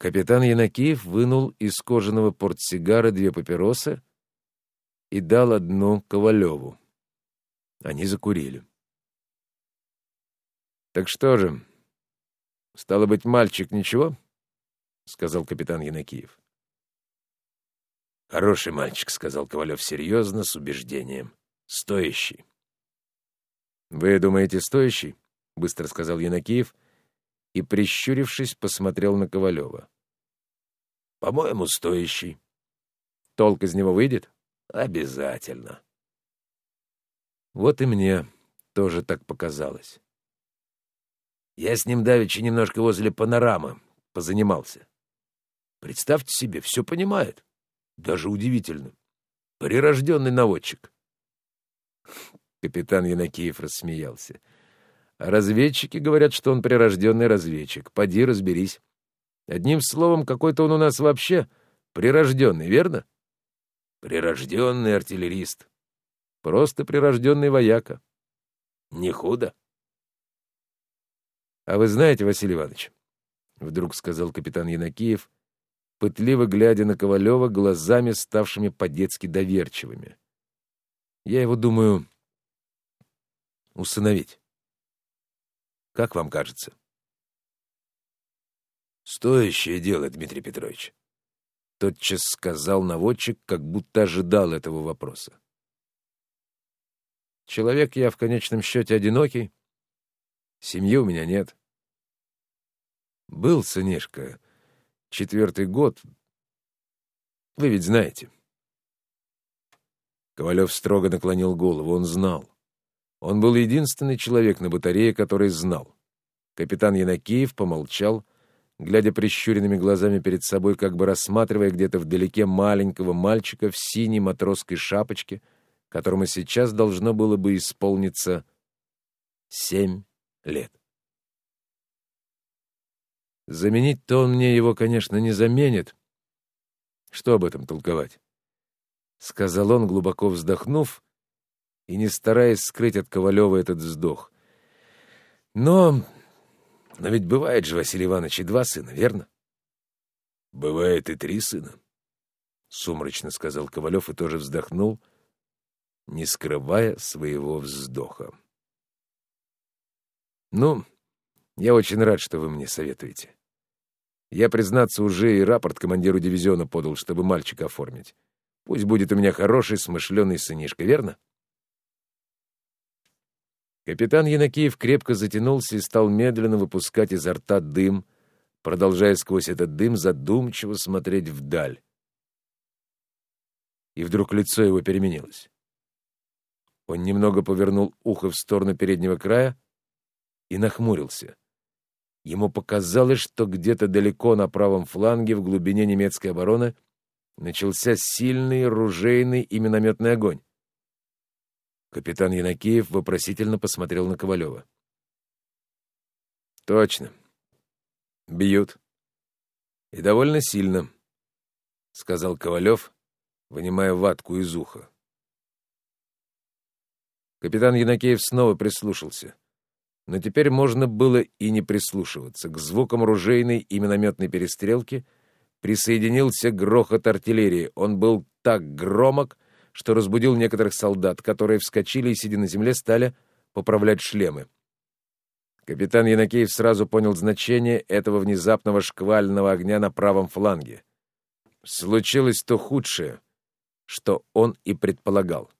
Капитан Янакиев вынул из кожаного портсигара две папиросы и дал одну Ковалеву. Они закурили. «Так что же, стало быть, мальчик ничего?» — сказал капитан Янакиев. «Хороший мальчик», — сказал Ковалев серьезно, с убеждением. «Стоящий». «Вы думаете, стоящий?» — быстро сказал Янакиев и, прищурившись, посмотрел на Ковалева. «По-моему, стоящий». «Толк из него выйдет?» «Обязательно». Вот и мне тоже так показалось. Я с ним давеча немножко возле панорамы позанимался. Представьте себе, все понимает. Даже удивительно. Прирожденный наводчик. Капитан Янакиев рассмеялся. Разведчики говорят, что он прирожденный разведчик. Поди разберись. Одним словом, какой-то он у нас вообще прирожденный, верно? Прирожденный артиллерист. Просто прирожденный вояка. Не худо. — А вы знаете, Василий Иванович, — вдруг сказал капитан Янакиев, пытливо глядя на Ковалева глазами, ставшими по-детски доверчивыми. — Я его думаю усыновить. Как вам кажется? — Стоящее дело, Дмитрий Петрович, — тотчас сказал наводчик, как будто ожидал этого вопроса. Человек я в конечном счете одинокий. Семьи у меня нет. Был сынишка. Четвертый год. Вы ведь знаете. Ковалев строго наклонил голову. Он знал. Он был единственный человек на батарее, который знал. Капитан Янакиев помолчал, глядя прищуренными глазами перед собой, как бы рассматривая где-то вдалеке маленького мальчика в синей матросской шапочке — которому сейчас должно было бы исполниться семь лет. Заменить-то он мне его, конечно, не заменит. Что об этом толковать? Сказал он, глубоко вздохнув, и не стараясь скрыть от Ковалева этот вздох. Но... но ведь бывает же, Василий Иванович, и два сына, верно? Бывает и три сына. Сумрачно сказал Ковалев и тоже вздохнул, не скрывая своего вздоха. «Ну, я очень рад, что вы мне советуете. Я, признаться, уже и рапорт командиру дивизиона подал, чтобы мальчика оформить. Пусть будет у меня хороший, смышленый сынишка, верно?» Капитан Янакиев крепко затянулся и стал медленно выпускать изо рта дым, продолжая сквозь этот дым задумчиво смотреть вдаль. И вдруг лицо его переменилось. Он немного повернул ухо в сторону переднего края и нахмурился. Ему показалось, что где-то далеко на правом фланге, в глубине немецкой обороны, начался сильный ружейный и минометный огонь. Капитан Янакиев вопросительно посмотрел на Ковалева. «Точно. Бьют. И довольно сильно», — сказал Ковалев, вынимая ватку из уха. Капитан Янакеев снова прислушался. Но теперь можно было и не прислушиваться. К звукам ружейной и минометной перестрелки присоединился грохот артиллерии. Он был так громок, что разбудил некоторых солдат, которые вскочили и, сидя на земле, стали поправлять шлемы. Капитан Янакеев сразу понял значение этого внезапного шквального огня на правом фланге. Случилось то худшее, что он и предполагал.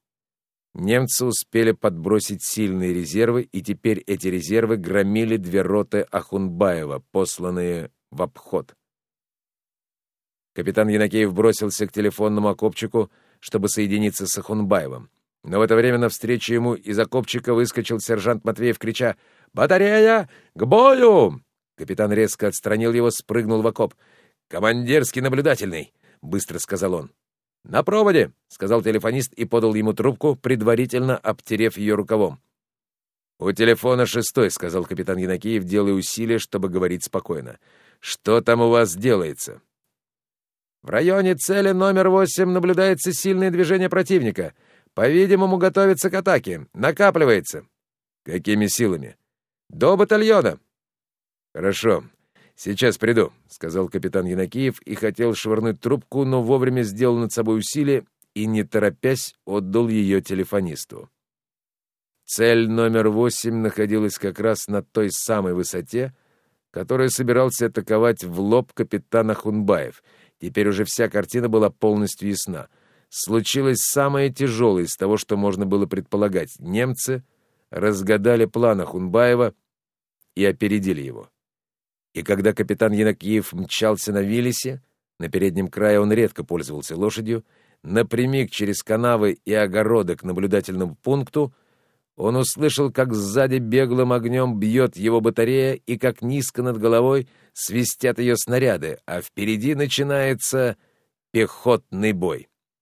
Немцы успели подбросить сильные резервы, и теперь эти резервы громили две роты Ахунбаева, посланные в обход. Капитан Янакеев бросился к телефонному окопчику, чтобы соединиться с Ахунбаевым. Но в это время навстречу ему из окопчика выскочил сержант Матвеев, крича «Батарея! К бою!» Капитан резко отстранил его, спрыгнул в окоп. «Командирский наблюдательный!» — быстро сказал он. «На проводе», — сказал телефонист и подал ему трубку, предварительно обтерев ее рукавом. «У телефона шестой», — сказал капитан Янакиев, делая усилия, чтобы говорить спокойно. «Что там у вас делается?» «В районе цели номер восемь наблюдается сильное движение противника. По-видимому, готовится к атаке. Накапливается». «Какими силами?» «До батальона». «Хорошо. «Сейчас приду», — сказал капитан Янакиев и хотел швырнуть трубку, но вовремя сделал над собой усилие и, не торопясь, отдал ее телефонисту. Цель номер восемь находилась как раз на той самой высоте, которую собирался атаковать в лоб капитана Хунбаев. Теперь уже вся картина была полностью ясна. Случилось самое тяжелое из того, что можно было предполагать. Немцы разгадали планы Хунбаева и опередили его. И когда капитан Янакиев мчался на Виллисе, на переднем крае он редко пользовался лошадью, напрямик через канавы и огороды к наблюдательному пункту, он услышал, как сзади беглым огнем бьет его батарея и как низко над головой свистят ее снаряды, а впереди начинается пехотный бой.